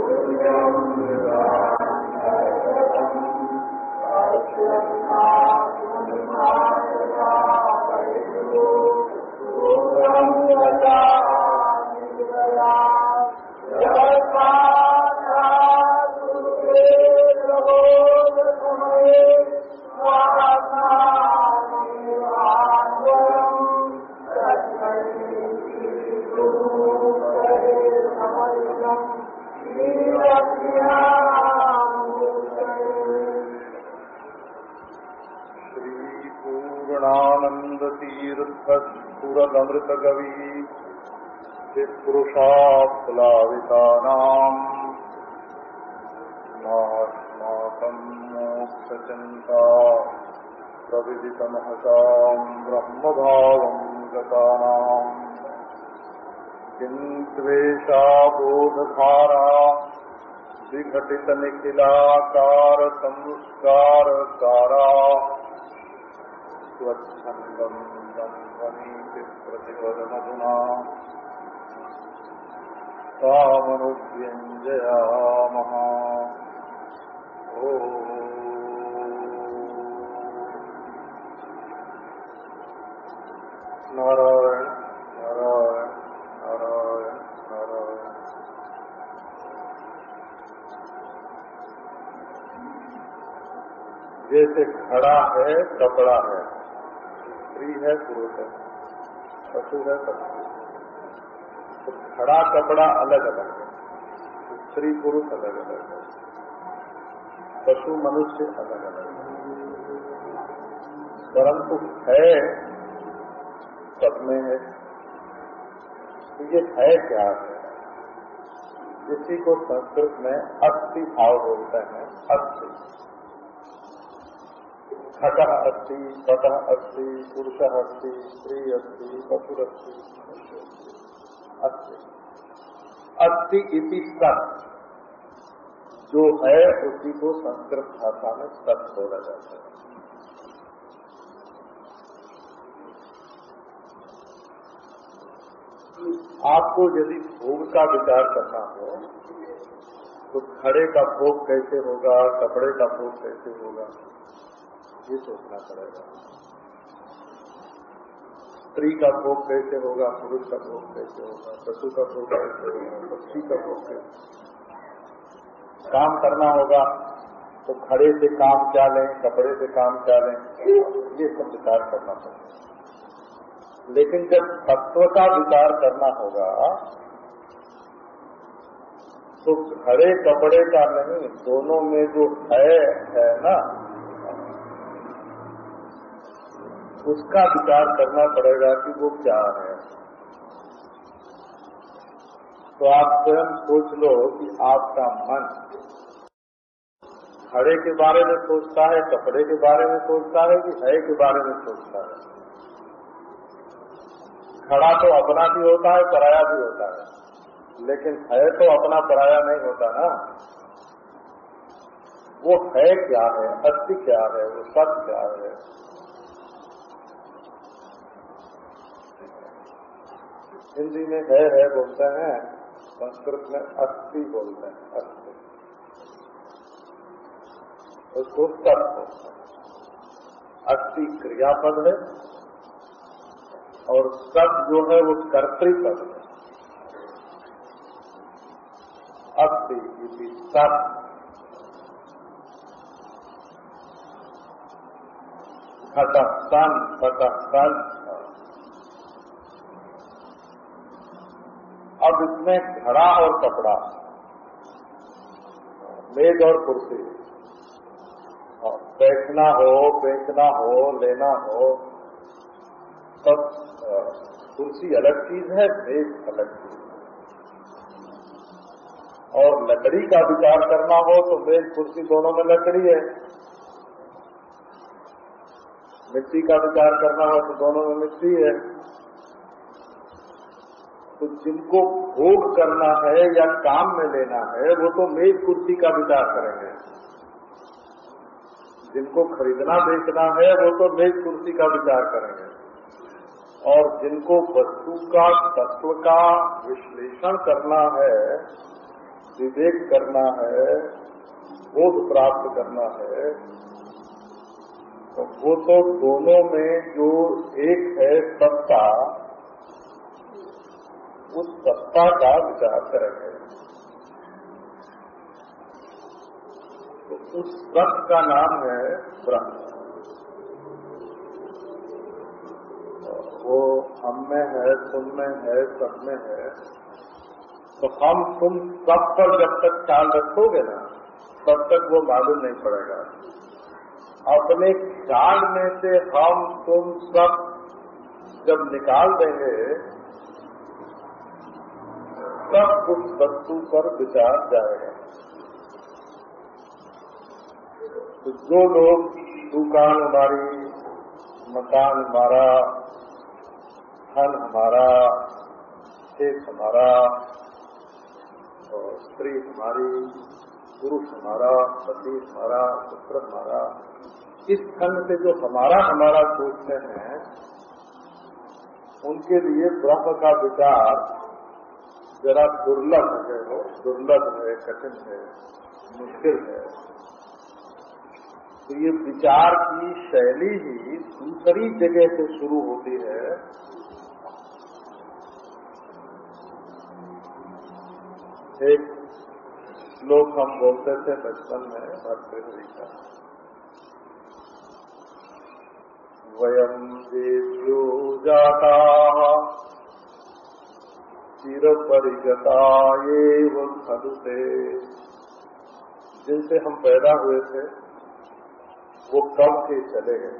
Thank you. श्रीपूर्णानन्दतीर्थस्फुरदमृतगवी चित्पुरुषाप्लावितानाम् नास्माकम् मोक्षचिन्ता प्रविदितमहताम् ब्रह्मभावम् गतानाम् किन्त्वेषाबोधधारा विघटितनिखिलाकारसंस्कारकारा स्वच्छन्दम् प्रतिपदमधुना तामनुव्यञ्जयामः ओ नारायण नारायण नारायण नारायण जैसे खड़ा है, कपड़ा है, स्त्री है, पुरुष है। पशु है पशु तो खड़ा कपड़ा अलग अलग है। स्त्री पुरुष अलग अलग है। पशु मनुष्य अलग अलग है। परंतु है, सब में है। तो ये है क्या है? इसी को संस्कृत में अस्थि भाव बोलते हैं अस्थि घट अस्ति पट अस्ति, पुरुष अस्ति, स्त्री अस्ति, पशुरस्ति। अस्ति। अस्ति इति सत। जो है, उसी को संस्कृत भाषा में सत बोला जाता है। आपको यदि भोग का विचार करना हो तो खड़े का भोग कैसे होगा, कपड़े का भोग कैसे होगा? ये सोचना पड़ेगा। स्त्री का भोग कैसे होगा, पुरुष का भोग कैसे होगा, पशु का भोग कैसे होगा, पक्षी का भोग कैसे काम करना होगा तो खड़े से काम क्या लें कपड़े से काम क्या लें ये सब विचार करना पड़ेगा। लेकिन जब तत्व का विचार करना होगा तो खड़े कपड़े का नहीं, दोनों में जो है है ना? उसका विचार करना पड़ेगा कि वो क्या है। तो आप स्वयं सोच लो कि आपका मन खड़े के बारे में सोचता है, कपड़े के बारे में सोचता है कि है के बारे में सोचता है। खड़ा तो अपना भी होता है, पराया भी होता है। लेकिन है तो अपना, पराया नहीं होता ना। वो है क्या है अस्थि क्या है, वो सत क्या है? हिंदी में है है बोलते हैं, संस्कृत में अस्थि बोलते हैं, अस्थि। उसको सत बोलते हैं। अस्थि क्रियापद है, और सत जो है वो कर्तृपद है। अस्थि इति सत घट सन इसमें घड़ा और कपड़ा, मेज और कुर्सी। बैठना हो बेचना हो, लेना हो, सब कुर्सी अलग चीज़ है, मेज अलग चीज़ है। और लकड़ी का विचार करना हो तो मेज कुर्सी दोनों में लकड़ी है। मिट्टी का विचार करना हो तो दोनों में मिट्टी है। तो जिनको भोग करना है या काम में लेना है, वो तो मेज कुर्सी का विचार करेंगे। जिनको खरीदना, बेचना है, वो तो मेज कुर्सी का विचार करेंगे। और जिनको वस्तु का, तत्व का विश्लेषण करना है, विवेक करना है, बोध प्राप्त करना है तो वो तो दोनों में जो एक है सत्ता उस सत्ता का विचार करेंगे। तो उस सत्य का नाम है ब्रह्म। वो हम में है, तुम में है, सब में है। तो हम तुम सब पर जब तक ख्याल रखोगे ना, तब तक वो मालूम नहीं पड़ेगा। अपने ख्याल में से हम तुम सब जब निकाल देंगे तब उस वस्तु पर विचार जाएगा तो जो लोग दुकान हमारी, मकान हमारा, धन हमारा, खेत हमारा, और स्त्री हमारी, पुरुष हमारा, पति हमारा, पुत्र हमारा, इस खंड से जो हमारा हमारा सोचते हैं, उनके लिए ब्रह्म का विचार जरा दुर्लभ है वो, दुर्लभ है, कठिन है, मुश्किल है। तो ये विचार की शैली ही दूसरी जगह से शुरू होती है। एक श्लोक हम बोलते थे बचपन में भक्तहरि का वयम देव्यो जाता चिर परिगता ये खलुते जिनसे हम पैदा हुए थे, वो कब के चले गए?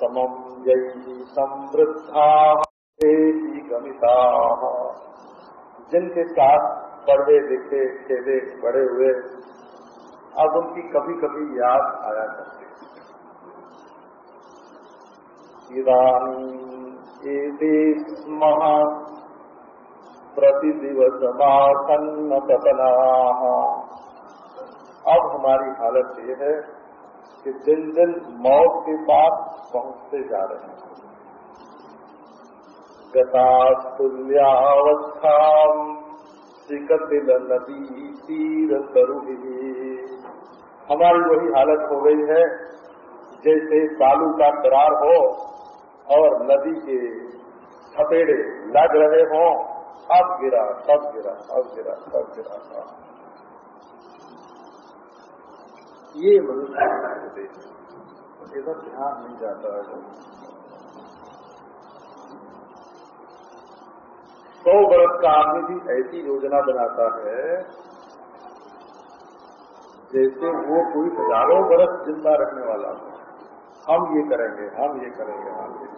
समम यही समृद्धा गमिता। जिनके साथ पढ़े लिखे खेले बड़े हुए, अब उनकी कभी कभी याद आया करती इदानी स्म। प्रतिदिवसमासन्न अब हमारी हालत ये है कि दिन दिन मौत के पास पहुँचते जा रहे हैं। गतास्तुल्यावस्था सिकतिल नदी तीर तरुही। हमारी वही हालत हो गई है जैसे बालू का करार हो और नदी के थपेड़े लग रहे हों अब गिरा, सब गिरा अब गिरा, सब गिरा ये मनुष्य इधर ध्यान नहीं जाता है। सौ वर्ष का आदमी भी ऐसी योजना बनाता है, जैसे वो कोई हज़ारों वर्ष ज़िंदा रखने वाला हो। हम ये करेंगे, हम ये करेंगे, हम ये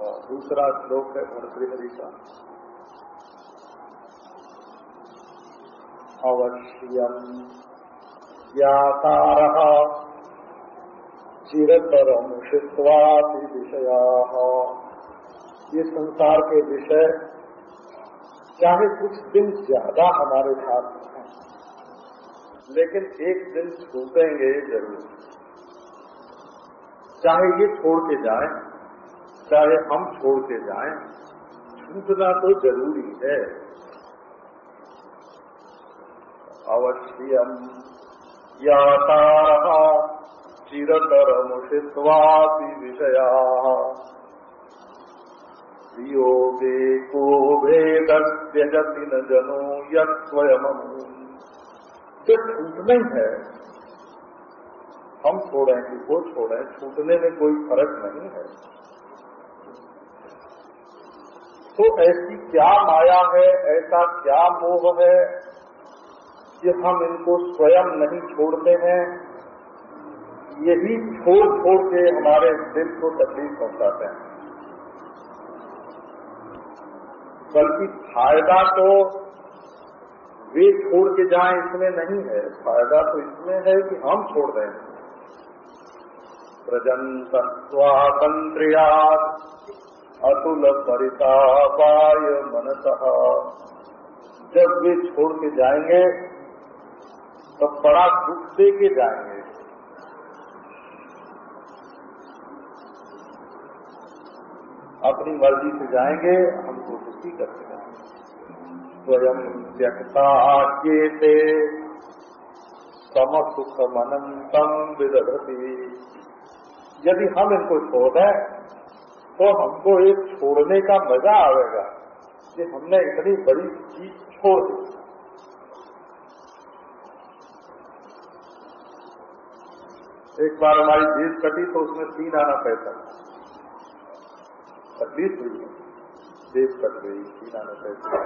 और दूसरा श्लोक है भरतृहरि का अवश्यम ज्ञातार चिरतरमुषित्वादि विषया। ये संसार के विषय, चाहे कुछ दिन ज़्यादा हमारे साथ लेकिन एक दिन छूटेंगे ज़रूर। चाहे ये छोड़ के जाए, चाहे हम छोड़ के जाए, छूटना तो ज़रूरी है। अवश्यम चिरतर चिरतरमुषित्वापि विषया। वियोगे को भेदस्यजति न जनो यस्वयमनु जो छूटने है। हम छोड़ें कि वो छोड़ें छूटने में कोई फ़र्क नहीं है। तो ऐसी क्या माया है, ऐसा क्या मोह है कि हम इनको स्वयं नहीं छोड़ते हैं? यही छोड़ छोड़ के हमारे दिल को तकलीफ़ पहुंचाते हैं। बल्कि फ़ायदा तो वे छोड़ के जाएँ, इसमें नहीं है। फ़ायदा तो इसमें है कि हम छोड़ दें। प्रजंत स्वातंत्र्या अतुल परितापाय मनस। जब वे छोड़ के जाएँगे तो बड़ा दुख दे के जाएँगे। अपनी मर्ज़ी से जाएँगे, हमको दुखी करते हैं। स्वयं त्यक्ता आज्ञे सम सुख मनंतम विदधती। यदि हम इनको छोड़ दें तो हमको एक छोड़ने का मज़ा आएगा कि हमने इतनी बड़ी चीज़ छोड़ दी। एक बार हमारी जेब कटी तो उसमें तीन आना पैसा। तकलीफ़ हुई। जेब कट गई, तीन आना पैसा।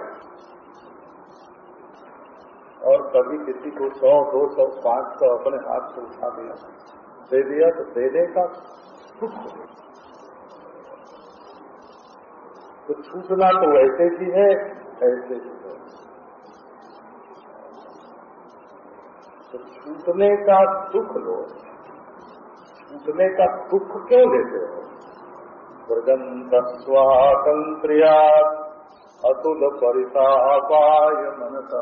और कभी किसी को सौ, दो सौ, पाँच सौ अपने हाथ से उठा दिया। दे दिया तो देने का सुख तो छूटना तो वैसे ही है, ऐसे ही है। तो छूटने का सुख लो। छूटने का दुख क्यों लेते हो? दुर्गंध स्वातंत्र्या अतुल परितापाय मनस।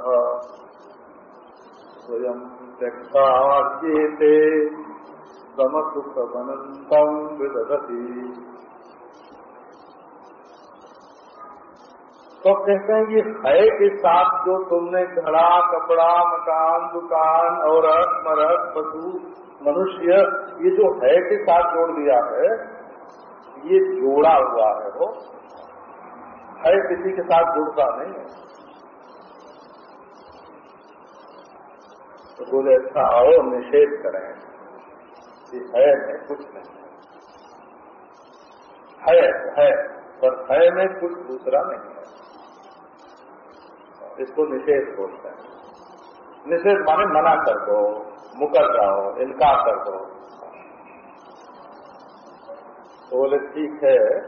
स्वयं त्यक्ताज्येते सम सुख मनंतम विदधती। तो कहते हैं कि है के साथ जो तुमने घड़ा, कपड़ा, मकान, दुकान और मरद पशु, मनुष्य, ये जो है के साथ जोड़ दिया है, ये जोड़ा हुआ है वो। है किसी के साथ जुड़ता नहीं है। तो बोले अच्छा आओ निषेध करें। कि है में कुछ नहीं। है है, पर है में कुछ दूसरा नहीं है। इसको निषेध बोलते हैं। निषेध माने मना कर दो, मुकर जाओ, इनकार कर दो। तो बोले, ठीक है।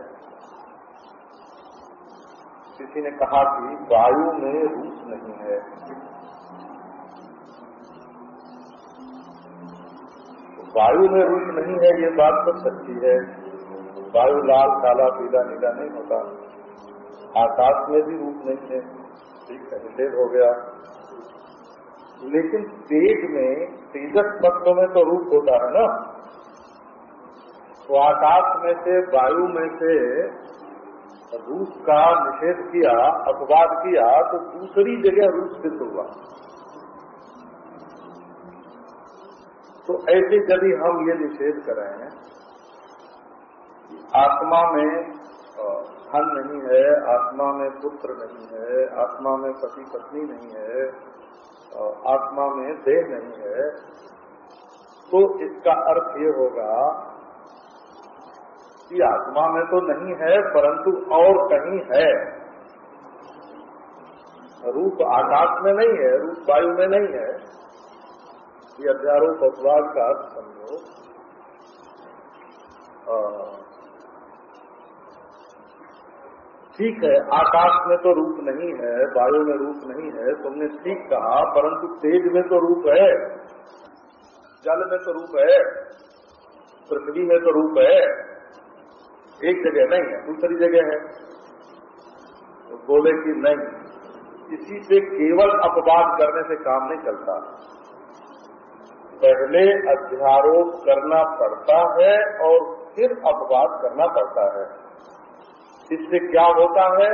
किसी ने कहा कि वायु में रूप नहीं है। वायु में रूप नहीं है, ये बात तो सच्ची है। वायु लाल, काला, पीला, नीला नहीं होता। आकाश में भी रूप नहीं है। ठीक है हो गया। लेकिन तेज में, तेजस तत्व में तो रूप होता है ना। तो आकाश में से, वायु में से रूप का निषेध किया, अपवाद किया तो दूसरी जगह रूप सिद्ध हुआ। तो ऐसे यदि हम ये निषेध करें आत्मा में धन नहीं है, आत्मा में पुत्र नहीं है, आत्मा में पति पत्नी नहीं है आत्मा में देह नहीं है तो इसका अर्थ ये होगा कि आत्मा में तो नहीं है, परंतु और कहीं है। रूप आकाश में नहीं है, रूप वायु में नहीं है। ये अध्यारोप अपवाद का अर्थ समझो। ठीक है, आकाश में तो रूप नहीं है, वायु में रूप नहीं है, तुमने ठीक कहा, परंतु तेज में तो रूप है, जल में तो रूप है, पृथ्वी में तो रूप है, एक जगह नहीं है, दूसरी जगह है। तो बोले कि नहीं, इसी से केवल अपवाद करने से काम नहीं चलता। पहले अध्यारोप करना पड़ता है और फिर अपवाद करना पड़ता है। इससे क्या होता है?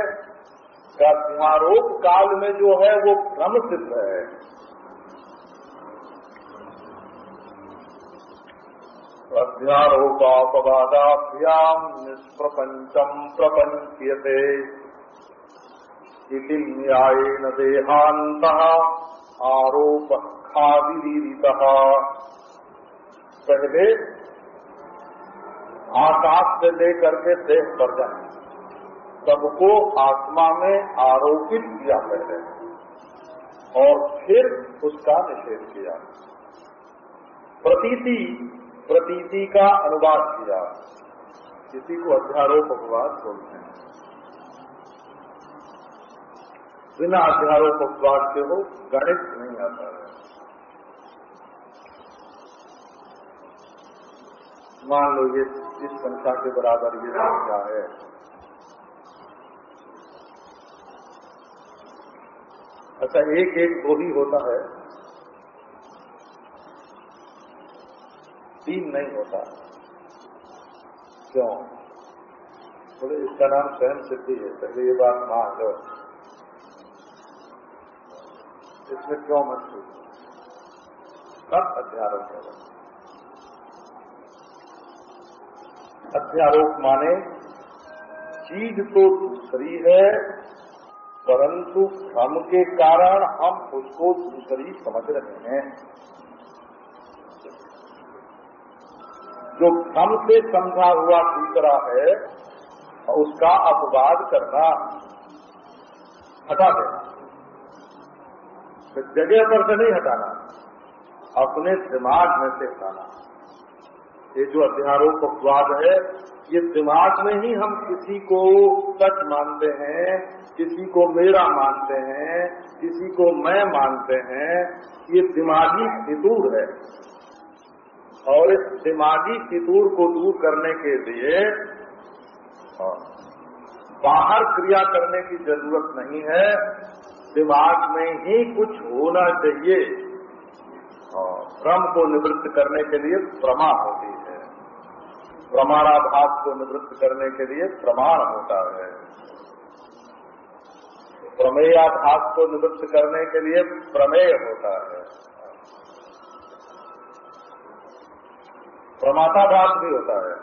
अध्यारोप काल में जो है, वो भ्रम सिद्ध है। अध्यारोपापवादाभ्याम निष्प्रपंचम प्रपंचते इति न्यायेन देहांत आरोप। खादिरीत पहले आकाश से लेकर के देह पर जाए। सबको आत्मा में आरोपित किया पहले। और फिर उसका निषेध किया। प्रतीति प्रतीति का अनुवाद किया। किसी को अध्यारोप अपवाद बोलते हैं। बिना अध्यारोप अपवाद के हो गणित नहीं आता है। मान लो ये इस संख्या के बराबर ये संख्या है? अच्छा एक एक दो ही होता है। तीन नहीं होता। क्यों? बोले तो इसका नाम स्वयं सिद्धि है। पहले ये बात मान लो। इसमें क्यों मत कब अध्यारोप है अध्यारोप माने, चीज़ तो दूसरी है, परंतु भ्रम के कारण हम उसको दूसरी समझ रहे हैं। जो भ्रम से समझा हुआ दूसरा है, उसका अपवाद करना। हटा देना तो जगह पर से नहीं हटाना, अपने दिमाग में से हटाना। ये जो अध्यारोप अपवाद है, ये दिमाग में ही हम किसी को सच मानते हैं, किसी को मेरा मानते हैं, किसी को मैं मानते हैं, ये दिमागी फितूर है। और इस दिमागी फितूर को दूर करने के लिए बाहर क्रिया करने की ज़रूरत नहीं है, दिमाग में ही कुछ होना चाहिए। और भ्रम को निवृत्त करने के लिए प्रमा होती है। प्रमाणाभास को निवृत्त करने के लिए प्रमाण होता है। प्रमेयाभास को निवृत्त करने के लिए प्रमेय होता है। प्रमाता प्रमाताभास भी होता है।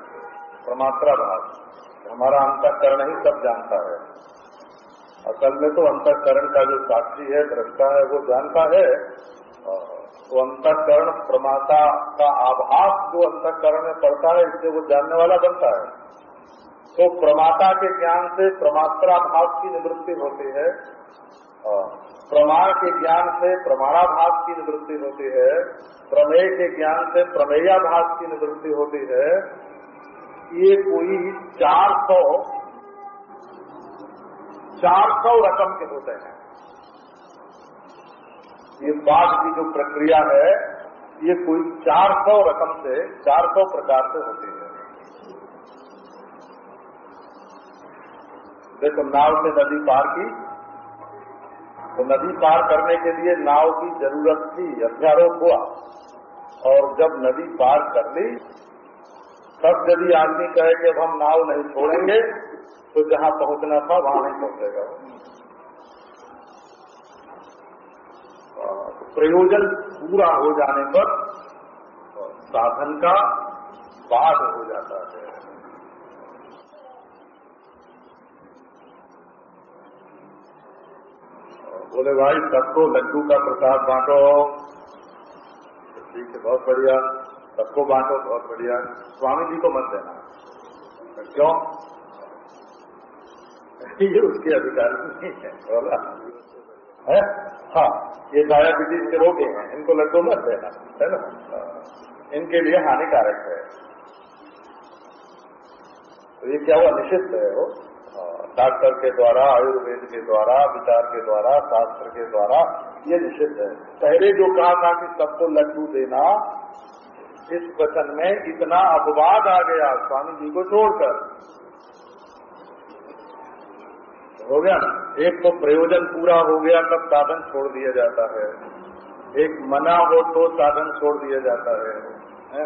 प्रमात्राभास। हमारा अंतकरण ही सब जानता है। असल में तो अंतकरण का जो साक्षी है, दृष्टा है, वो जानता है। वो अंतकरण प्रमाता का आभास जो अंतकरण में पड़ता है इससे वो जानने वाला बनता है। तो प्रमाता के ज्ञान से प्रमात्राभास की निवृत्ति होती है प्रमाण के ज्ञान से प्रमाणाभास की निवृत्ति होती है, प्रमेय के ज्ञान से प्रमेयाभास की निवृत्ति होती है। ये कोई चार सौ चार सौ रकम के होते हैं। ये बाघ की जो प्रक्रिया है, ये कोई चार सौ रकम से चार सौ प्रकार से होती है। देखो, नाव से नदी पार की तो नदी पार करने के लिए नाव की ज़रूरत थी अध्यारोप हुआ और जब नदी पार कर ली, तब यदि आदमी कहे कि अब हम नाव नहीं छोड़ेंगे तो जहाँ पहुँचना था, वहाँ नहीं पहुंचेगा प्रयोजन पूरा हो जाने पर साधन का बाध हो जाता है। बोले, भाई, सबको लड्डू का प्रसाद बांटो। ठीक है, बहुत बढ़िया। सबको बांटो, बहुत बढ़िया। स्वामी जी को मत देना। क्यों? ये उसके अधिकार नहीं है, बोला। है? हाँ ये डायबिटीज़ के रोगी हैं, इनको लड्डू मत देना, है ना? इनके लिए हानिकारक है। तो ये क्या हुआ? निषिद्ध है वो। डॉक्टर के द्वारा, आयुर्वेद के द्वारा, विचार के द्वारा, शास्त्र के द्वारा ये निषिद्ध है। पहले जो कहा था कि सबको लड्डू देना, इस वचन में इतना अपवाद आ गया, स्वामी जी को छोड़कर। हो गया। ना एक तो प्रयोजन पूरा हो गया तब साधन छोड़ दिया जाता है। एक मना हो तो साधन छोड़ दिया जाता है, है?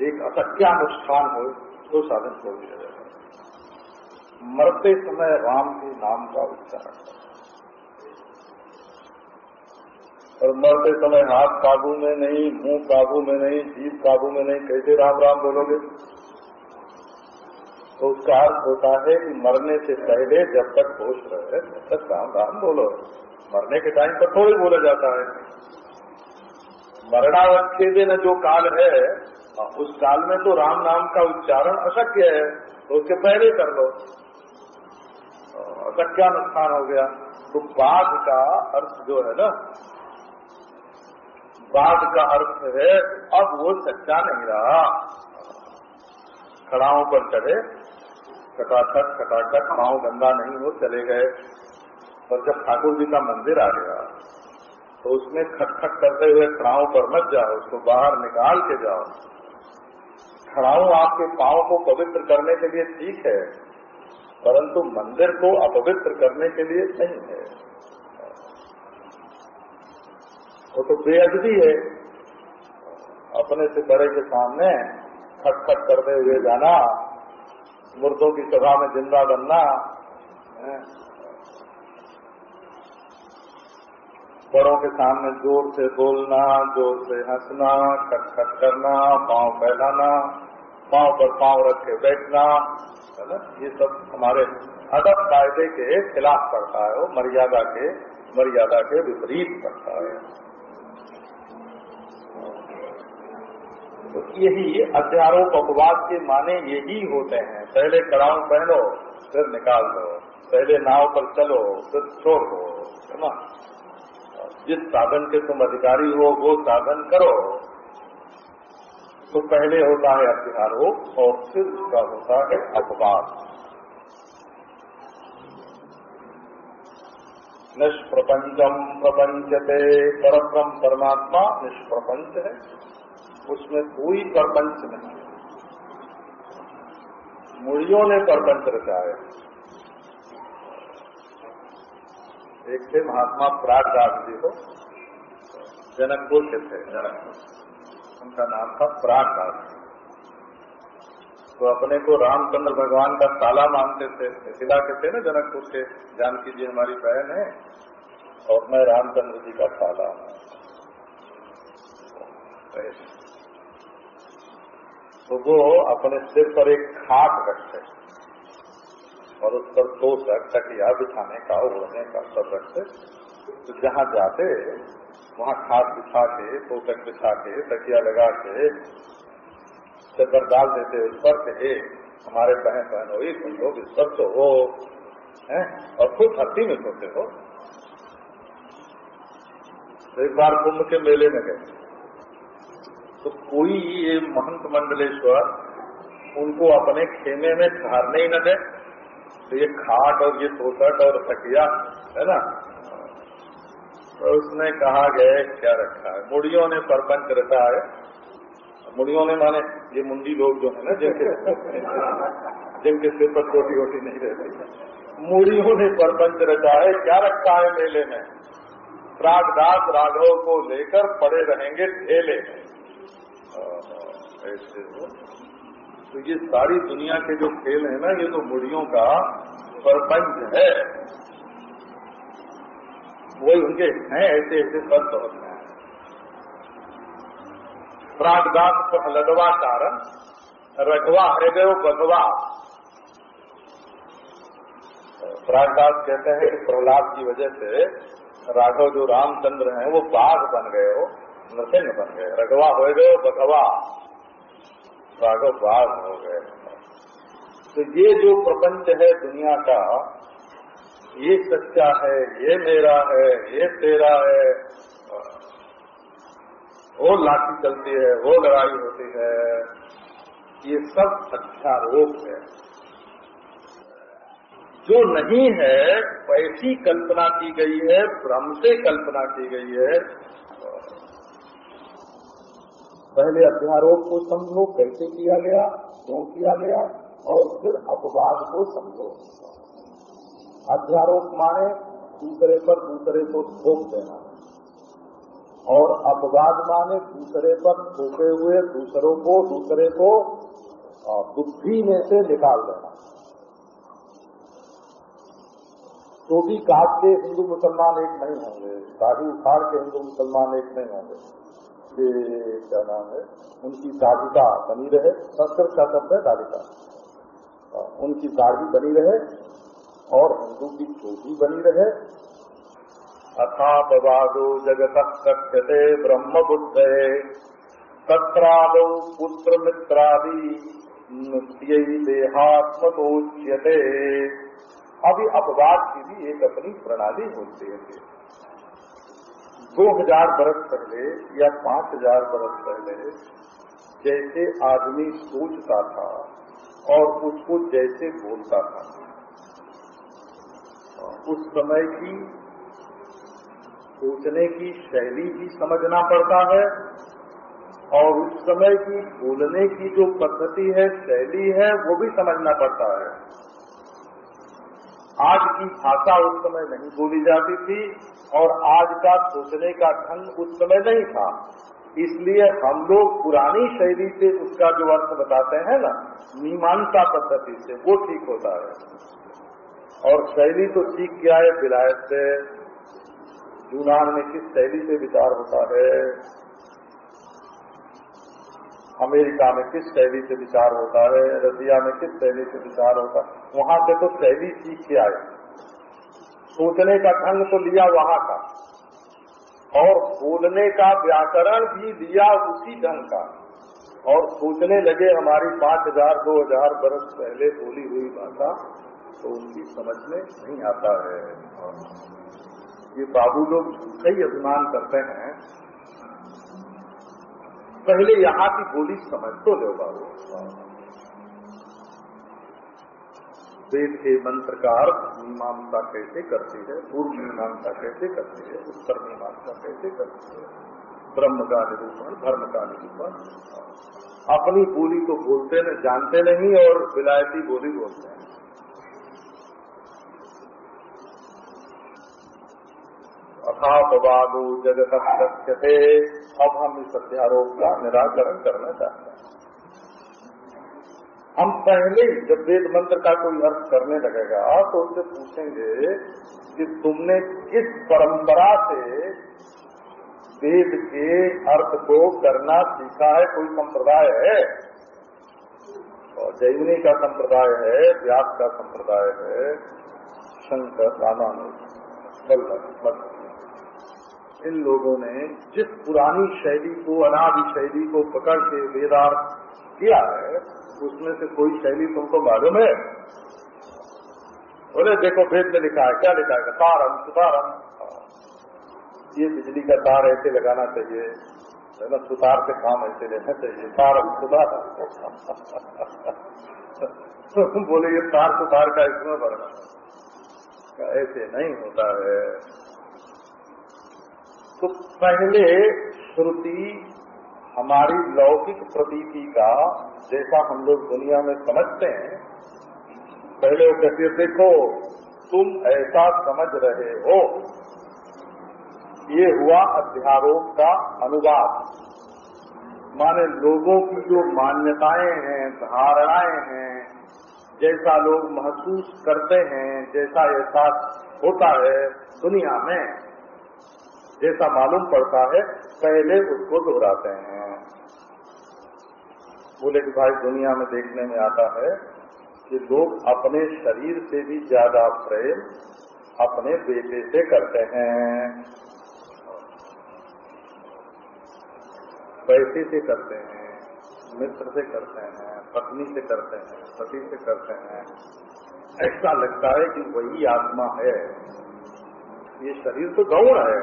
एक असत्यानुष्ठान हो तो साधन छोड़ दिया जाता है। मरते समय राम के नाम का उच्चारण और मरते समय हाथ काबू में नहीं, मुँह काबू में नहीं जीव काबू में नहीं, कैसे राम राम बोलोगे? तो उसका अर्थ होता है कि मरने से पहले जब तक होश रहे, तब तक राम राम बोलो। मरने के टाइम पर थोड़ी बोला जाता है। मरणावच्छेदन जो काल है उस काल में तो राम नाम का उच्चारण अशक्य है तो उसके पहले कर लो। अशक्यानुष्ठान हो गया। तो बाघ का अर्थ जो है ना बाघ का अर्थ है, अब वो सच्चा नहीं रहा। खड़ाओं पर चढ़े खटाखट खटाखट पाँव गंदा नहीं हो, चले गए। और जब ठाकुर जी का मंदिर आ गया तो उसमें खटखट करते हुए खड़ाओं पर मत जाओ, उसको बाहर निकाल के जाओ। खड़ाऊ आपके पाँव को पवित्र करने के लिए ठीक है, परंतु मंदिर को अपवित्र करने के लिए नहीं है। वो तो बेअदबी है। अपने से बड़े के सामने खटखट करते हुए जाना, मुर्दों की सभा में ज़िंदा बनना बड़ों के सामने ज़ोर से बोलना, ज़ोर से हंसना, खटखट करना, पाँव फैलाना, पाँव पर पाँव रख के बैठना, है ना? ये सब हमारे अदब कायदे के खिलाफ पड़ता है वो, मर्यादा के मर्यादा के विपरीत पड़ता है। तो यही अध्यारोप अपवाद के माने यही होते हैं। पहले कड़ाऊ पहनो फिर निकाल दो पहले नाव पर चलो, फिर छोड़ दो, है ना? जिस साधन के तुम अधिकारी हो, वो साधन करो। तो पहले होता है हो और फिर उसका होता है अपवाद। निष्प्रपंचम प्रपंचते, परब्रह्म परमात्मा निष्प्रपंच है। उसमें कोई प्रपंच नहीं मुड़ियों ने प्रपंच रचाया। एक थे महात्मा प्रागदास जी को जनकपुर के थे जनकपुर उनका नाम था प्रागदास तो अपने को रामचंद्र भगवान का ताला मानते थे मिथिला के थे ना जनकपुर के, जानकी जी हमारी बहन है, और मैं रामचंद्र जी का साला हूँ। तो वो अपने सिर पर एक खाट रखते और उस पर दो तकिया बिछाने का ओढ़ने का सब रखते तो जहाँ जाते, वहाँ खाद बिछा के पोतक बिछा के तकिया लगा के चद्दर डाल देते उस पर के हमारे बहन बहन हो तुम लोग इस पर तो हो, है? और खुद हस्ती में सोते हो। तो एक बार कुंभ के मेले में गए। तो कोई ये महंत मंडलेश्वर उनको अपने खेमे में ठहरने ही न दे। तो ये खाट और ये तोसठ और तकिया, है ना? तो उसने कहा गया क्या रखा है? मुड़ियों ने परपंच रखा है मुड़ियों ने माने, ये मुंडी लोग जो है ना, जिनके जिनके सिर पर छोटी वोटी नहीं रहती मुड़ियों ने परपंच रखा है क्या रखा है मेले में? प्रागदास राघव को लेकर पड़े रहेंगे ठेले में। ऐसे हो। तो ये सारी दुनिया के जो खेल है ना, ये तो बुढ़ियों का प्रपंच है। वही उनके हैं ऐसे ऐसे संत होते हैं। प्रागदास प्रहलदवा कारण रघवा हृदय बधवा प्रागदास कहते हैं कि प्रहलाद की वजह से राघव जो रामचंद्र हैं, वो बाघ बन गए हो। नृसिंह बन गए। रघवा हो गए बधवा राघव बाघ हो गए। तो ये जो प्रपंच है दुनिया का, ये सच्चा है, ये मेरा है, ये तेरा है, वो लाठी चलती है, वो लड़ाई होती है, ये सब अध्यारोप है। जो नहीं है, वैसी कल्पना की गई है भ्रम से कल्पना की गई है पहले अध्यारोप को समझो, कैसे किया गया, क्यों किया गया, और फिर अपवाद को समझो। अध्यारोप माने दूसरे पर दूसरे को थोप देना। और अपवाद माने, दूसरे पर थोपे हुए दूसरों को, दूसरे को बुद्धि में से निकाल देना। तो भी काट के हिंदू मुसलमान एक नहीं होंगे, दाढ़ी उखाड़ के हिंदू मुसलमान एक नहीं होंगे। ये क्या नाम है, उनकी दाढ़िका बनी रहे, संस्कृत का शब्द है दाढ़िका उनकी दाढ़ी बनी रहे और हिंदू की चोटी बनी रहे। अथापवादो जगत कथ्यते ब्रह्म बुद्ध तत्राद पुत्र मित्रादि नृत्य देहात्मकोच्यते अभी अपवाद की भी एक अपनी प्रणाली होती है। दो हज़ार बरस पहले या पाँच हज़ार बरस पहले जैसे आदमी सोचता था और उसको जैसे बोलता था। उस समय की सोचने की शैली भी समझना पड़ता है और उस समय की बोलने की जो पद्धति है, शैली है, वो भी समझना पड़ता है। आज की भाषा उस समय नहीं बोली जाती थी और आज का सोचने का ढंग उस समय नहीं था। इसलिए हम लोग पुरानी शैली से उसका जो अर्थ बताते हैं ना, मीमांसा पद्धति से, वो ठीक होता है। और शैली तो ठीक क्या है, विलायत से। यूनान में किस शैली से विचार होता है? अमेरिका में किस शैली से विचार होता है? रसिया में किस शैली से विचार होता है? वहाँ से तो शैली सीख के आए। सोचने का ढंग तो लिया वहाँ का। और बोलने का व्याकरण भी लिया उसी ढंग का। और सोचने लगे हमारी पाँच हज़ार, दो हज़ार बरस पहले बोली हुई भाषा तो उनकी समझ में नहीं आता है। ये बाबू लोग कई अभिमान करते हैं। पहले यहाँ की बोली समझ तो लो बाबू। वेद के मंत्र का अर्थ मीमांसा कैसे करती है पूर्व मीमांसा कैसे करती है, उत्तर मीमांसा कैसे करती है ब्रह्म का निरूपण धर्म का निरूपण अपनी बोली तो बोलते न, जानते नहीं और विलायती बोली बोलते हैं। अथापवादो जगत थे अब हम इस अध्यारोप का निराकरण करना चाहते हम पहले जब वेद मंत्र का कोई अर्थ करने लगेगा तो उनसे पूछेंगे कि तुमने किस परंपरा से वेद के अर्थ को करना सीखा है? कोई संप्रदाय है? और जैमिनी का संप्रदाय है, व्यास का संप्रदाय है शंकर रामानुज इन लोगों ने जिस पुरानी शैली को, अनादि शैली को पकड़ के वेदार्थ किया है, उसमें से कोई शैली तुमको मालूम है? बोले, देखो, भेद में लिखा है, क्या लिखा है? तारम, सुतारम। ये बिजली का तार ऐसे लगाना चाहिए, है ना? सुतार के काम ऐसे लेना चाहिए। तार तारम सुधार बोले, ये तार सुतार का इसमें बढ़ना ऐसे नहीं होता है? तो पहले श्रुति हमारी लौकिक प्रतीति का जैसा हम लोग दुनिया में समझते हैं, पहले वो कहते देखो, तुम ऐसा समझ रहे हो। ये हुआ अध्यारोप का अनुवाद। माने लोगों की जो मान्यताएँ हैं, धारणाएँ हैं, जैसा लोग महसूस करते हैं, जैसा एहसास होता है दुनिया में, जैसा मालूम पड़ता है, पहले उसको दोहराते हैं। बोले कि भाई दुनिया में देखने में आता है कि लोग अपने शरीर से भी ज़्यादा प्रेम अपने बेटे से करते हैं। पैसे से करते हैं, मित्र से करते हैं, पत्नी से करते हैं, पति से करते हैं। ऐसा लगता है कि वही आत्मा है। ये शरीर तो गौण है।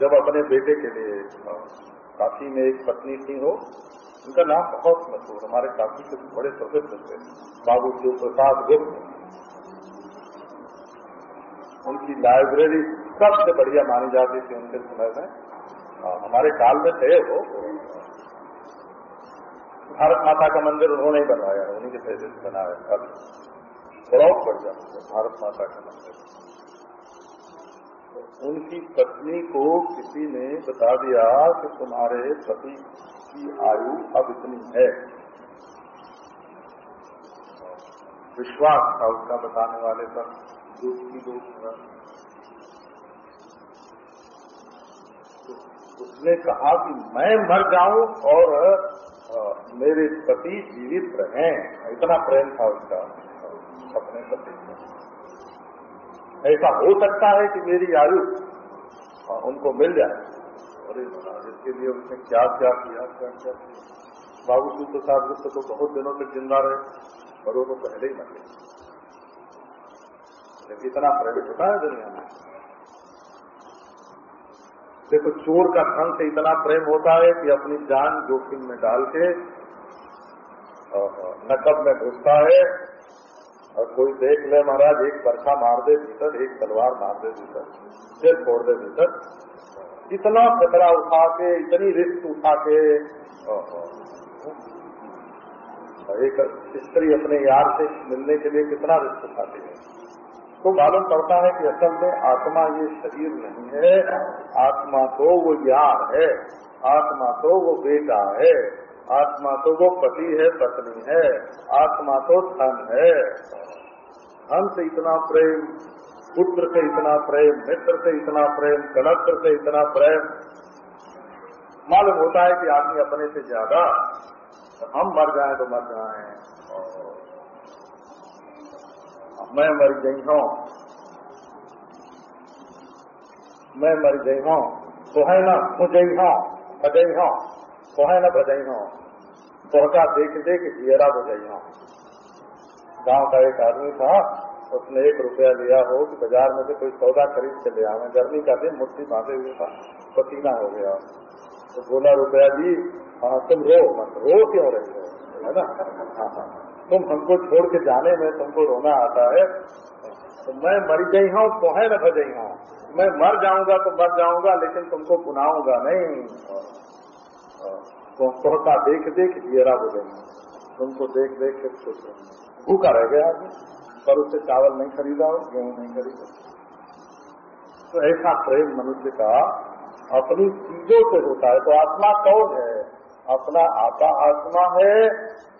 जब अपने बेटे के लिए काशी में एक पत्नी थी हो उनका नाम बहुत मशहूर हमारे काशी के बड़े प्रसिद्ध थे बाबू शिव प्रसाद गुप्त। उनकी लाइब्रेरी सबसे बढ़िया मानी जाती थी उनके समय में। आ, हमारे काल में थे वो। भारत माता का मंदिर उन्होंने ही बनवाया उन्हीं के पैसे से बनाया। बहुत बढ़िया भारत माता का मंदिर। उनकी पत्नी को किसी ने बता दिया कि तुम्हारे पति की आयु अब इतनी है। विश्वास था उसका बताने वाले पर दूध की दोष तो उसने कहा कि मैं मर जाऊँ और मेरे पति जीवित रहें। इतना प्रेम था उसका, अपने पति। ऐसा हो सकता है कि मेरी आयु उनको मिल जाए। अरे इसके लिए उसने क्या क्या किया, क्या क्या किया। बाबू सिंह प्रसाद गुप्त तो बहुत दिनों तक ज़िंदा रहे, और वो तो पहले ही मर गए। इतना प्रेम होता है दुनिया में। देखो, चोर का धन से इतना प्रेम होता है कि अपनी जान जोखिम में डाल के नकब में घुसता है और कोई देख ले महाराज, एक बरखा मार दे भीतर, एक तलवार मार दे भीतर, सिर फोड़ दे भीतर। इतना खतरा उठा के, इतनी रिस्क उठा के एक स्त्री अपने यार से मिलने के लिए कितना रिस्क उठाती है। तो मालूम पड़ता है कि असल में आत्मा ये शरीर नहीं है, आत्मा तो वो यार है, आत्मा तो वो बेटा है, आत्मा तो वो पति है, पत्नी है, आत्मा तो धन है। धन से इतना प्रेम, पुत्र से इतना प्रेम, मित्र से इतना प्रेम, कलत्र से इतना प्रेम। मालूम होता है कि आदमी अपने से ज़्यादा हम मर जाए तो मर जाए। मैं मर गई हूँ, मैं मर गई हूँ तो है ना, मुझे हूँ बजई हूँ तो है ना बजई हूँ। तोहका देख देख जियरा बजई हूँ। गाँव का एक आदमी था उसने एक रुपया लिया हो कि बाज़ार में से कोई सौदा खरीद के ले आवे गर्मी का दिन मुट्ठी बांधे हुए था पसीना हो गया तो बोला रुपया जी हाँ तुम रो मत रो क्यों रहे हो है ना हाँ हाँ तुम हमको छोड़ के जाने में तुमको रोना आता है तो मैं मर गई हूँ तो है न भजई हूँ मैं मर जाऊँगा तो मर जाऊँगा लेकिन तुमको पुनाऊँगा नहीं तो देख देख हो गई तुमको देख देख के खुश भूखा रह गया आदमी, पर उससे चावल नहीं खरीदा हो गेहूँ नहीं खरीदा। तो ऐसा प्रेम मनुष्य का अपनी चीज़ों से होता है। तो आत्मा कौन है? अपना आपा आत्मा है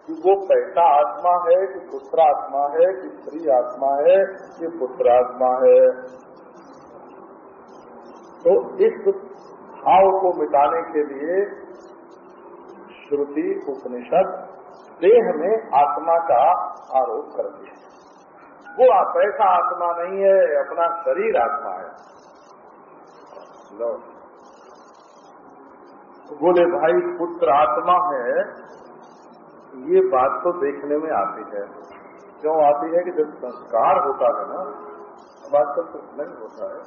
कि वो पैसा आत्मा है, कि पुत्र आत्मा है, कि स्त्री आत्मा है, कि पुत्र आत्मा है। तो इस भाव को मिटाने के लिए श्रुति, उपनिषद देह में आत्मा का आरोप करती है वो पैसा आत्मा नहीं है, अपना शरीर आत्मा है। लो। बोले, भाई, पुत्र आत्मा है। ये बात तो देखने में आती है। क्यों आती है कि जब संस्कार होता है ना वास्तव तो नहीं होता है।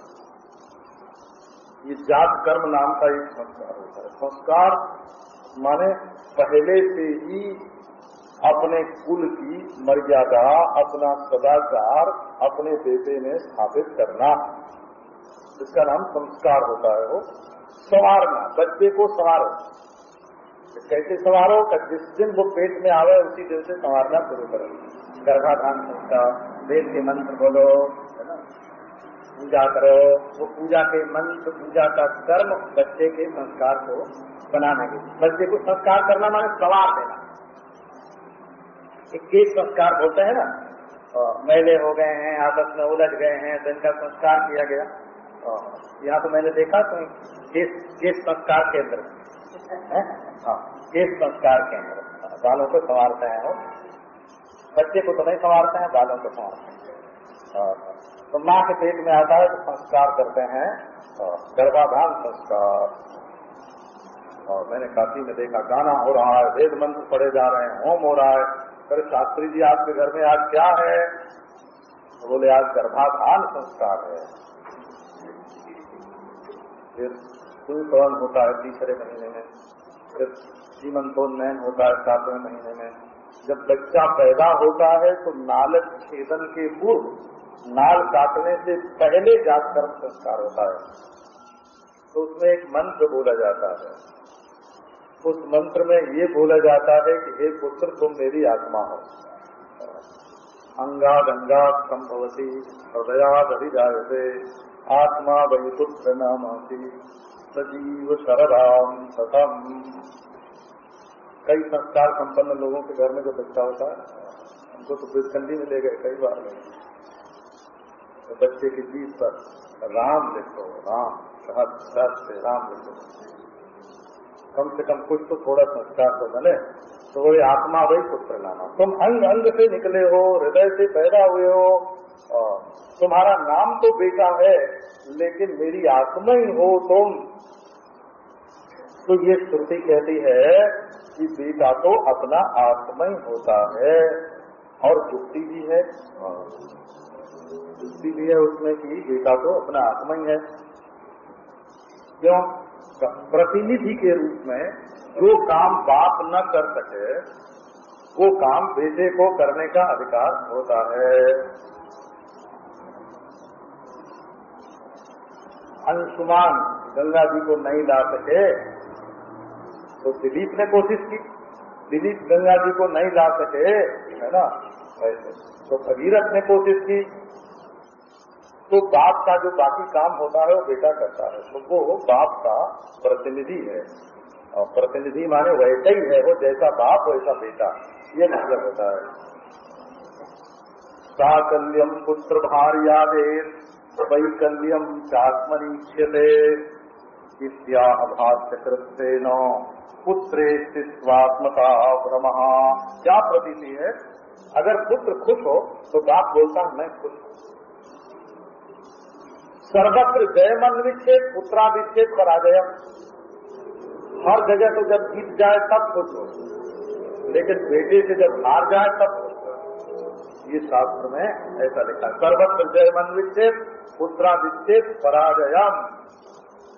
ये जात कर्म नाम का एक संस्कार होता है। संस्कार माने पहले से ही अपने कुल की मर्यादा, अपना सदाचार अपने बेटे में स्थापित करना। इसका नाम संस्कार होता है वो। संवारना, बच्चे को संवारो। कैसे संवारो? जिस दिन वो पेट में आवे, उसी दिन से संवारना शुरू करो। गर्भाधान संस्कार वेद के मंत्र बोलो, है ना? पूजा करो। वो पूजा के मंत्र, पूजा का कर्म बच्चे के संस्कार को बनाने के बच्चे को संस्कार करना माने सवार देना। एक केस संस्कार बोलते हैं ना? मेले हो गए हैं, आपस में उलझ गए हैं तो इनका संस्कार किया गया। यहाँ तो मैंने देखा तो केस केस संस्कार केंद्र? हाँ? केस संस्कार केंद्र? बालों को संवारते हैं वो। बच्चे को तो नहीं संवारते हैं, बालों को संवारते हैं। तो माँ के पेट में आता है तो संस्कार करते हैं। गर्भाधान संस्कार। और मैंने काशी में देखा, गाना हो रहा है, वेद मंत्र पढ़े जा रहे हैं, होम हो रहा है। अरे शास्त्री जी, आपके घर में आज क्या है? तो बोले, आज गर्भाधान संस्कार है। फिर सूर्य होता है तीसरे महीने में। फिर जीवन सीमंतोन्नयन होता है सातवें महीने में। जब बच्चा पैदा होता है तो नालक छेदन के पूर्व नाल काटने से पहले जात कर्म संस्कार होता है। तो उसमें एक मंत्र बोला जाता है। उस मंत्र में ये बोला जाता है कि हे पुत्र, तुम मेरी आत्मा हो। अंगा गंगा संभवती हृदयाद अधिजायते आत्मा वही पुत्र नाम सजीव शरदाम सतम। कई संस्कार संपन्न लोगों के घर में जो बच्चा होता है, उनको तो ब्रिजखंडी में ले गए कई बार। तो बच्चे की जीत पर राम लिखो, राम सहज से राम लिखो। कम से कम कुछ तो थोड़ा संस्कार तो बने तो वही आत्मा वही पुत्र नामा। तुम अंग अंग से निकले हो, हृदय से पैदा हुए हो तुम्हारा नाम तो बेटा है, लेकिन मेरी आत्मा ही हो तुम। तो ये श्रुति कहती है कि बेटा तो अपना आत्मा ही होता है, और जुक्ति भी है जुक्ति भी है उसमें कि बेटा तो अपना आत्मा ही है। क्यों? प्रतिनिधि के रूप में जो काम बाप न कर सके, वो काम बेटे को करने का अधिकार होता है। अंशुमान गंगा जी को नहीं ला सके तो दिलीप ने कोशिश की। दिलीप गंगा जी को नहीं ला सके, है ना? तो भगीरथ ने कोशिश की तो बाप का जो बाकी काम होता है, वो बेटा करता है। तो वो बाप का प्रतिनिधि है। और प्रतिनिधि माने वैसा ही है, वो जैसा बाप, वैसा बेटा। ये मतलब होता है। साकल्यम पुत्र भार्यादे वैकल्यम चात्मनीक्षते इत्याभाष्य न पुत्रे स्थित्वात्मता भ्रम। क्या प्रतीति है? अगर पुत्र खुश हो तो बाप बोलता है, मैं खुश हूँ। सर्वत्र जयमन विच्छेद पुत्राविच्छेद पर आ गया। हर जगह तो जब जीत जाए तब खुश हो। लेकिन बेटे से जब हार जाए तब ये शास्त्र में ऐसा लिखा सर्वत्र जयमन विच्छेद पुत्राविच्छेद पराजयम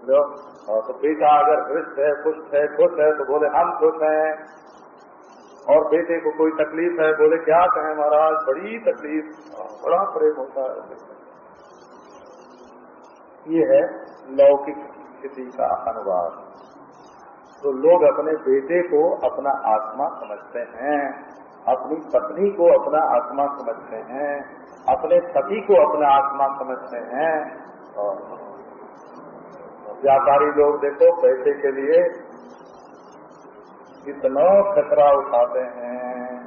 तो बेटा अगर हृष्ट है खुश है खुश है तो बोले, हम खुश हैं। और बेटे को कोई तकलीफ़ है, बोले, क्या कहें महाराज, बड़ी तकलीफ़। बड़ा प्रेम होता है। ये है लौकिक स्थिति का अनुवाद। तो लोग अपने बेटे को अपना आत्मा समझते हैं, अपनी पत्नी को अपना आत्मा समझते हैं, अपने पति को अपना आत्मा समझते हैं। और व्यापारी लोग देखो, पैसे के लिए कितना खतरा उठाते हैं।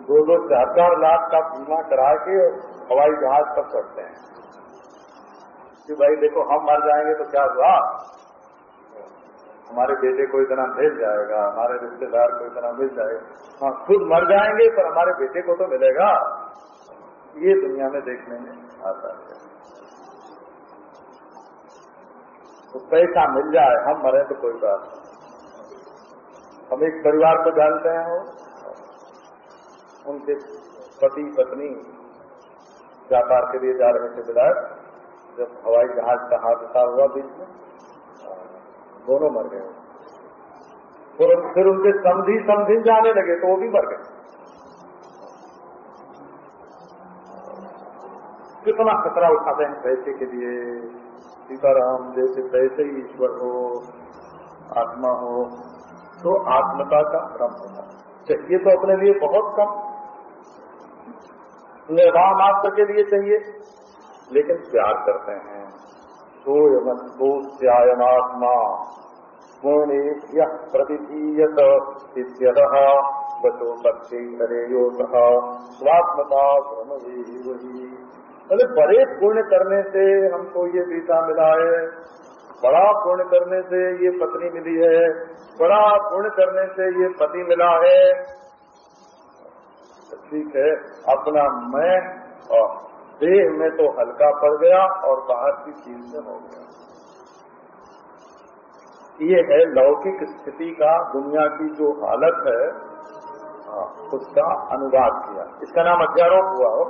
दो दो चार चार लाख का बीमा करा के हवाई जहाज़ पर चढ़ते हैं। कि भाई देखो, हम मर जाएँगे तो क्या हुआ? हमारे बेटे को इतना मिल जाएगा, हमारे रिश्तेदार को इतना मिल जाएगा। हाँ खुद मर जाएँगे, पर हमारे बेटे को तो मिलेगा। ये दुनिया में देखने में आता है। तो पैसा मिल जाए, हम मरे तो कोई बात नहीं। हम एक परिवार को जानते हैं वो। उनके पति पत्नी व्यापार के लिए जा रहे थे विधायक। जब हवाई जहाज़ का हादसा हुआ बीच में दोनों मर गए। फिर, फिर उनके समझी समझी जाने लगे तो वो भी मर गए। कितना खतरा उठाते हैं पैसे के लिए। सीताराम जैसे पैसे ही ईश्वर हो आत्मा हो तो आत्मता का भ्रम होना चाहिए तो अपने लिए बहुत कम। निर्वाह मात्र के लिए चाहिए। लेकिन प्यार करते हैं। सोयमोत्यायनात्मा पुणे यह प्रतिधीयत बचो करेयो स्वात्मता वही अरे बड़े पुण्य करने से हमको ये बीता मिला है, बड़ा पुण्य करने से ये पत्नी मिली है, बड़ा पुण्य करने से ये पति मिला है। ठीक है, अपना मैं और देह में तो हल्का पड़ गया और बाहर की चीज़ में हो गया। ये है लौकिक स्थिति का दुनिया की जो हालत है हाँ, उसका अनुवाद किया। इसका नाम अध्यारोप हुआ हो।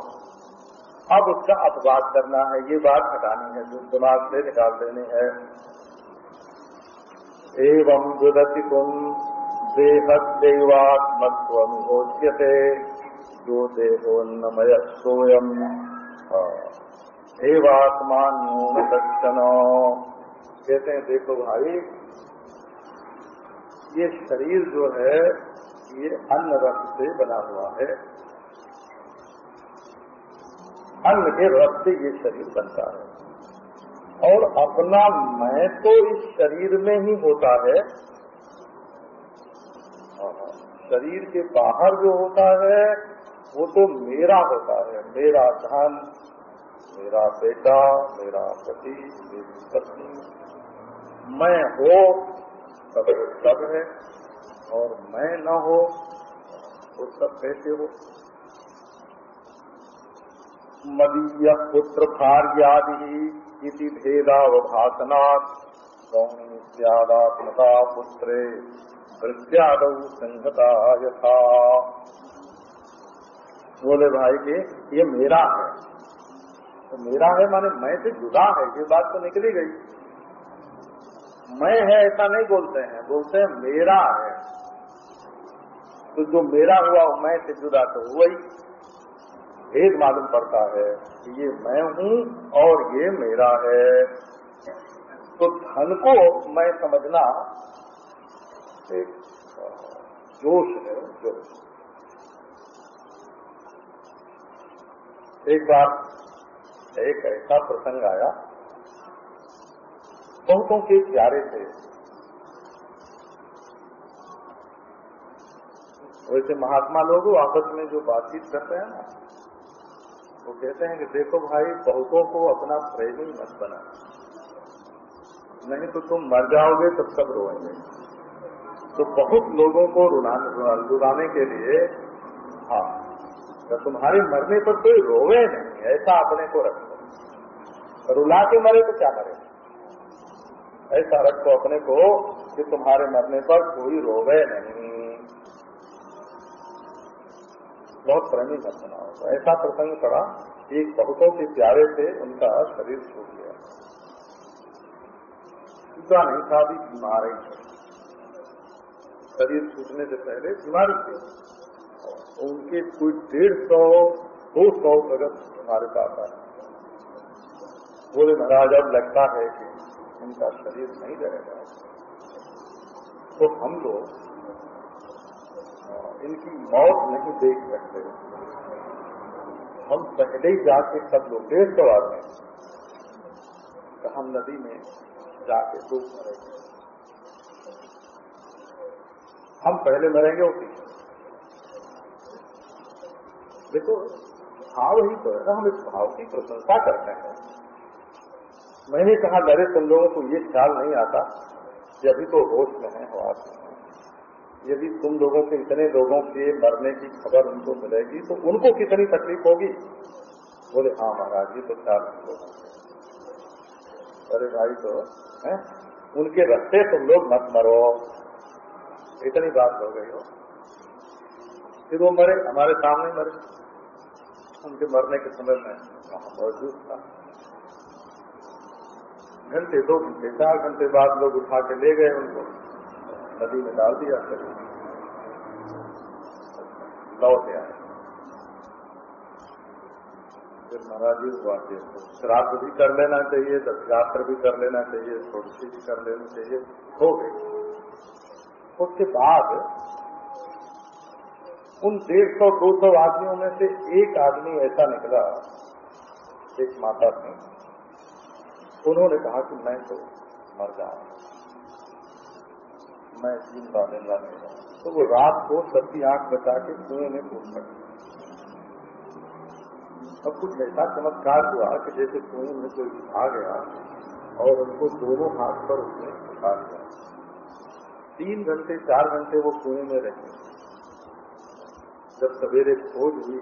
अब उसका अपवाद करना है ये बात हटानी है जो दिमाग से निकाल देनी है। एवं दुदति तुम देहदेवात्मत्व होच्यते जो देहोन्नमय सोयम। एवात्मान दक्षण कहते हैं, देखो भाई, ये शरीर जो है, ये अन्न रस से बना हुआ है। अन्न के रस से ये शरीर बनता है। और अपना मैं तो इस शरीर में ही होता है। शरीर के बाहर जो होता है वो तो मेरा होता है। मेरा धन, मेरा बेटा, मेरा पति, मेरी पत्नी। मैं हो तब सब है। और मैं न हो, वो सब कैसे हो। मदीय पुत्र भार्यादि कौन स्यादात्मता पुत्रे वृत्याद संहता यथा। बोले, भाई कि ये मेरा है। तो मेरा है माने मैं से जुदा है, ये बात तो निकली गई। मैं है ऐसा नहीं बोलते हैं बोलते हैं मेरा है। तो जो मेरा हुआ, मैं से जुदा तो हुआ ही। भेद मालूम पड़ता है कि ये मैं हूँ और ये मेरा है। तो धन को मैं समझना एक जोश है, जोश। एक बार एक ऐसा प्रसंग आया। बहुतों के प्यारे थे। वैसे महात्मा लोग आपस में जो बातचीत करते हैं ना, वो कहते हैं कि देखो भाई, बहुतों को अपना प्रेमी मत बना। नहीं तो तुम मर जाओगे तो सब रोएँगे। तो बहुत लोगों को रुलाने के लिए तो तुम्हारे मरने पर कोई रोवे नहीं, ऐसा अपने को रखो। रुला के मरे तो क्या मरे? ऐसा रखो अपने को कि तुम्हारे मरने पर कोई रोवे नहीं। बहुत प्रेमी बनाओ तो ऐसा प्रसंग पड़ा, एक बहुतों के प्यारे से उनका शरीर छूट गया। छूटा नहीं था, अभी बीमार ही। शरीर छूटने से पहले बीमारी थी। उनके कोई डेढ़ सौ, दो सौ जगत हमारे पास आए बोले, महाराज, अब लगता है कि उनका शरीर नहीं रहेगा। तो हम लोग इनकी मौत नहीं देख सकते। हम पहले ही जाके सब लोग डेढ़ सौ आदमी तो हम नदी में जाके डूब मरेंगे। हम पहले मरेंगे उसी देखो, भाव ही तो है हम इस भाव की प्रशंसा करते हैं। मैंने कहा मेरे तुम लोगों को ये ख्याल नहीं आता कि अभी तो होश में है हवास में यदि तुम लोगों के इतने लोगों के मरने की खबर उनको मिलेगी तो उनको कितनी तकलीफ़ होगी? बोले हाँ महाराज जी तो लोगों अरे भाई तो है? उनके रस्ते तुम लोग मत मरो। इतनी बात हो गई हो। फिर वो मरे, हमारे सामने मरे। उनके मरने के समय में वहाँ मौजूद था। घंटे, दो घंटे, चार घंटे बाद लोग उठा के ले गए उनको। नदी में डाल दिया शरीर लौट आए। फिर महाराज जी हुआ कि श्राद्ध भी कर लेना चाहिए दक्षयात्र भी कर लेना चाहिए छोटी भी कर लेनी चाहिए। हो गई। उसके बाद उन डेढ़ सौ, दो सौ आदमियों में से एक आदमी ऐसा निकला, एक माता थी। उन्होंने कहा कि मैं तो मर जाऊँगा मैं ज़िंदा मिलना नहीं तो वो रात को सबकी आँख बचा के कुएँ में कूद पड़े। अब कुछ ऐसा चमत्कार हुआ कि जैसे कुएँ में कोई आ गया और उनको दोनों हाथ पर उसने उठा लिया। तीन घंटे, चार घंटे वो कुएँ में रहे जब सवेरे खोज हुई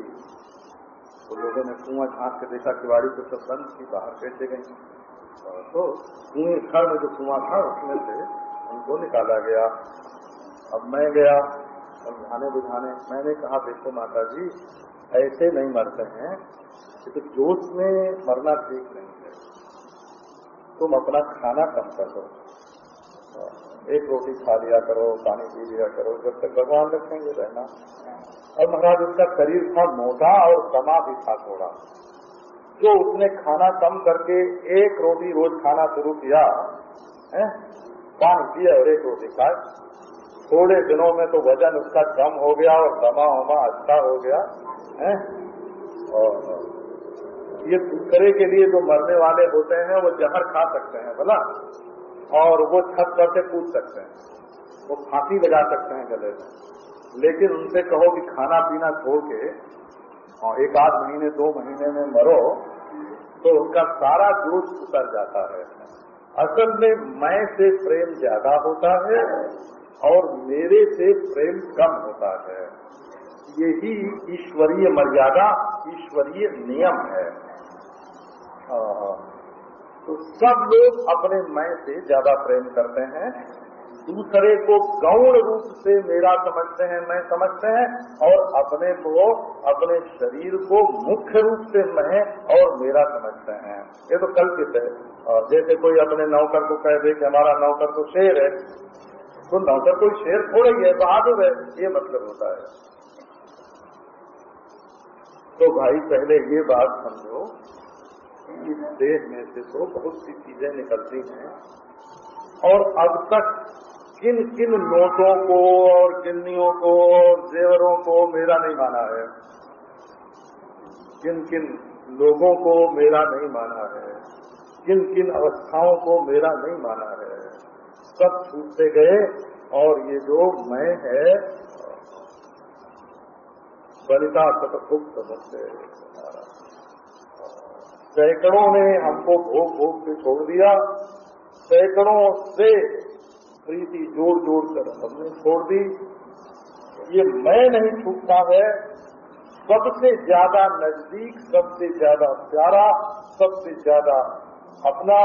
तो लोगों ने कुआँ झाँक के देखा किवाड़ी को सब बंद की बाहर कैसे गई तो कुएँ घर में जो कुआँ था, उसमें से उनको निकाला गया। अब मैं गया, समझाने बुझाने, मैंने कहा, देखो माता जी ऐसे नहीं मरते हैं तो जोश में मरना ठीक नहीं है। तुम अपना खाना कम कर दो। एक रोटी खा लिया करो, पानी पी लिया करो, जब तक भगवान रखेंगे रहना। और महाराज, उसका शरीर था मोटा और दमा भी था थोड़ा। जो उसने खाना कम करके एक रोटी रोज खाना शुरू किया, है? पानी पिया और एक रोटी खाए थोड़े दिनों में तो वज़न उसका कम हो गया और दमा वमा अच्छा हो गया, है? और ये दूसरे के लिए जो मरने वाले होते हैं, वो जहर खा सकते हैं, बोला। और वो छत पर से कूद सकते हैं। वो फांसी लगा सकते हैं गले में लेकिन उनसे कहो कि खाना पीना छोड़ के, और एक आध महीने, दो महीने में मरो तो उनका सारा जोश उतर जाता है। असल में मैं से प्रेम ज़्यादा होता है और मेरे से प्रेम कम होता है। यही ईश्वरीय मर्यादा, ईश्वरीय नियम है। तो सब लोग अपने मैं से ज़्यादा प्रेम करते हैं। दूसरे को गौण रूप से मेरा समझते हैं, मैं समझते हैं और अपने को, अपने शरीर को मुख्य रूप से मैं और मेरा समझते हैं। ये तो कल्पित है। और जैसे कोई अपने नौकर को कह दे कि हमारा नौकर तो शेर है तो नौकर कोई शेर थोड़ा ही है, बहादुर है, ये मतलब होता है। तो भाई, पहले ये बात समझो इस देश में से तो बहुत सी चीज़ें निकलती हैं। और अब तक किन किन नोटों को और गिन्नियों को और जेवरों को मेरा नहीं माना है। किन किन लोगों को मेरा नहीं माना है। किन किन अवस्थाओं को मेरा नहीं माना है। सब छूटते गए और ये जो मैं है बलिता सतभुक्त बसते सैकड़ों ने हमको भोग भोग के छोड़ दिया। सैकड़ों से प्रीति जोड़ जोड़ कर हमने छोड़ दी। ये मैं नहीं छूटता है। सबसे ज़्यादा नज़दीक, सबसे ज़्यादा प्यारा, सबसे ज़्यादा अपना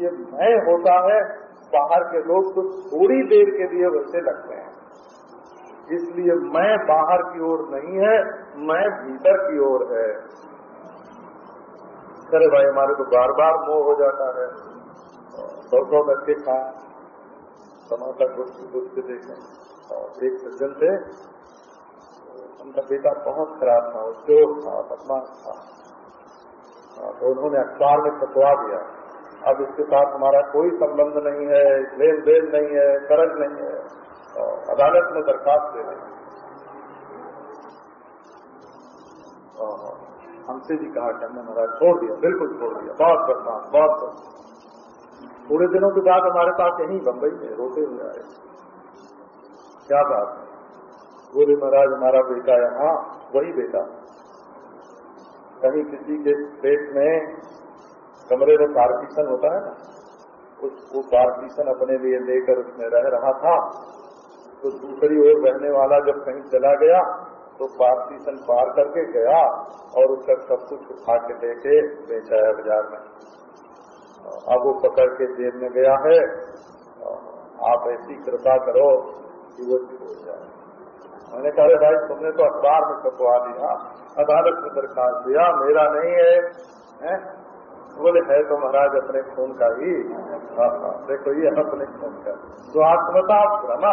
ये मैं होता है। बाहर के लोग तो थोड़ी देर के लिए वैसे लगते हैं। इसलिए मैं बाहर की ओर नहीं है, मैं भीतर की ओर है। अरे भाई, हमारे तो बार बार मोह हो जाता है। सौ सौ बच्चे खाए समाचार कुछ कुछ देखें। और एक सज्जन थे, उनका बेटा बहुत खराब था चोर था, बदमाश था। तो उन्होंने अखबार में छपवा दिया। अब इसके साथ हमारा कोई संबंध नहीं है लेन देन नहीं है, कर्ज नहीं है, और अदालत में दरखास्त दे रहे हमसे भी कहा कि हमने महाराज छोड़ दिया, बिल्कुल छोड़ दिया। बहुत बदमाश बहुत बदमाश थोड़े दिनों के बाद हमारे पास यहीं बम्बई में रोते हुए आए। क्या बात है? बोले, महाराज, हमारा बेटा है। हाँ वही बेटा। कहीं किसी के पेट में कमरे में पार्टीशन होता है ना, उस, वो पार्टीशन अपने लिए लेकर उसमें रह रहा था तो दूसरी ओर रहने वाला जब कहीं चला गया तो पार्टीशन पार करके गया और उसका सब कुछ उठा के लेके बेचाया बाज़ार में। अब वो पकड़ के जेब में गया है। आप ऐसी कृपा करो कि वो हो जाए। मैंने कहा भाई तुमने तो अखबार में छपवा दिया अदालत में दरखास्त दिया मेरा नहीं है, है? बोले है तो महाराज अपने खून का ही हाँ हाँ देखो ये अपने खून का स्वात्मता भ्रमा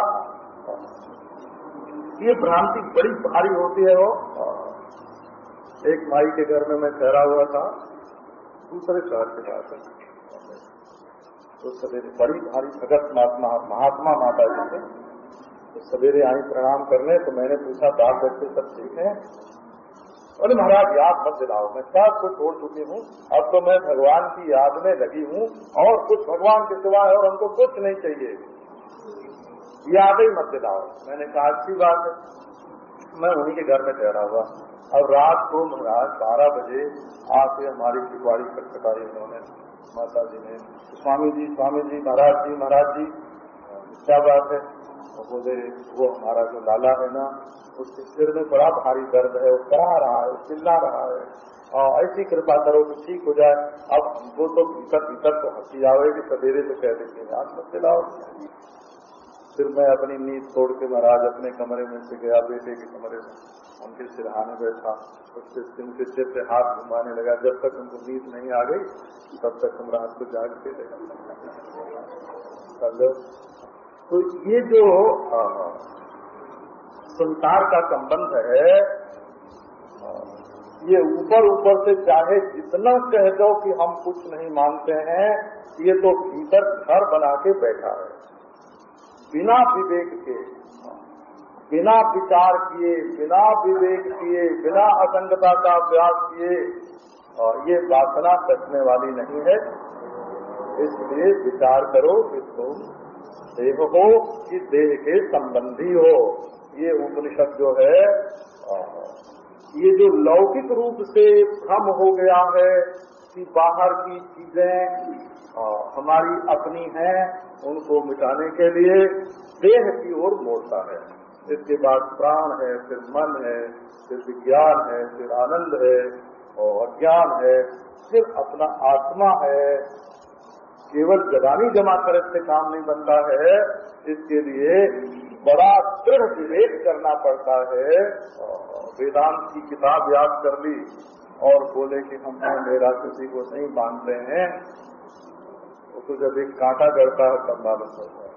ये भ्रांति बड़ी भारी होती है वो। एक माई के घर में मैं ठहरा हुआ था, दूसरे शहर के पास तो सवेरे बड़ी भारी भगत महात्मा महात्मा माता जी थे। तो सवेरे आई प्रणाम करने तो मैंने पूछा बाप बच्चे सब ठीक है? बोले, महाराज, याद मत दिलाओ, मैं सब कुछ छोड़ चुकी हूँ? अब तो मैं भगवान की याद में लगी हूँ और कुछ भगवान के सिवाय और हमको कुछ नहीं चाहिए। याद ही मत दिलाओ मैंने कहा, अच्छी बात है। मैं उन्हीं के घर में ठहरा हुआ। अब रात को महाराज बारह बजे आके हमारी पिछवाड़ी खटखटाई उन्होंने। माता जी ने, स्वामी जी स्वामी जी, महाराज जी महाराज जी। क्या बात है? बोले, वो हमारा जो लाला है ना, उसके सिर में बड़ा भारी दर्द है, वो करा रहा है चिल्ला रहा है। और ऐसी कृपा करो तो ठीक हो जाए। अब वो तो भीतर भीतर तो हँसी आवेगी सवेरे तो कह देंगे आज मत चिल्लाओ। फिर मैं अपनी नींद छोड़ के महाराज अपने कमरे में से गया, बेटे के कमरे में। उनके सिरहाने बैठा, उसके उनके सिर पे हाथ घुमाने लगा। जब तक उनको नींद नहीं आ गई, तब तक हम रात को जागते रहे तो ये जो हाँ हाँ संसार का संबंध है। ये ऊपर ऊपर से चाहे जितना कह दो कि हम कुछ नहीं मानते हैं, ये तो भीतर घर बना के बैठा है। बिना विवेक के, बिना विचार किए, बिना विवेक किए, बिना असंगता का अभ्यास किए और ये वासना कटने वाली नहीं है। इसलिए विचार करो कि तुम देह हो, कि देह के संबंधी हो। ये उपनिषद जो है ये जो लौकिक रूप से भ्रम हो गया है कि बाहर की चीज़ें हमारी अपनी है, उनको मिटाने के लिए देह की ओर मोड़ता है। इसके बाद प्राण है, फिर मन है, फिर विज्ञान है, फिर आनंद है और अज्ञान है, फिर अपना आत्मा है। केवल जगानी जमा करे से काम नहीं बनता है, इसके लिए बड़ा दृढ़ विवेक करना पड़ता है। वेदांत की किताब याद कर ली और बोले कि हम मेरा किसी को नहीं मानते हैं। तो जब एक कांटा गड़ता है तब मालूम होता है।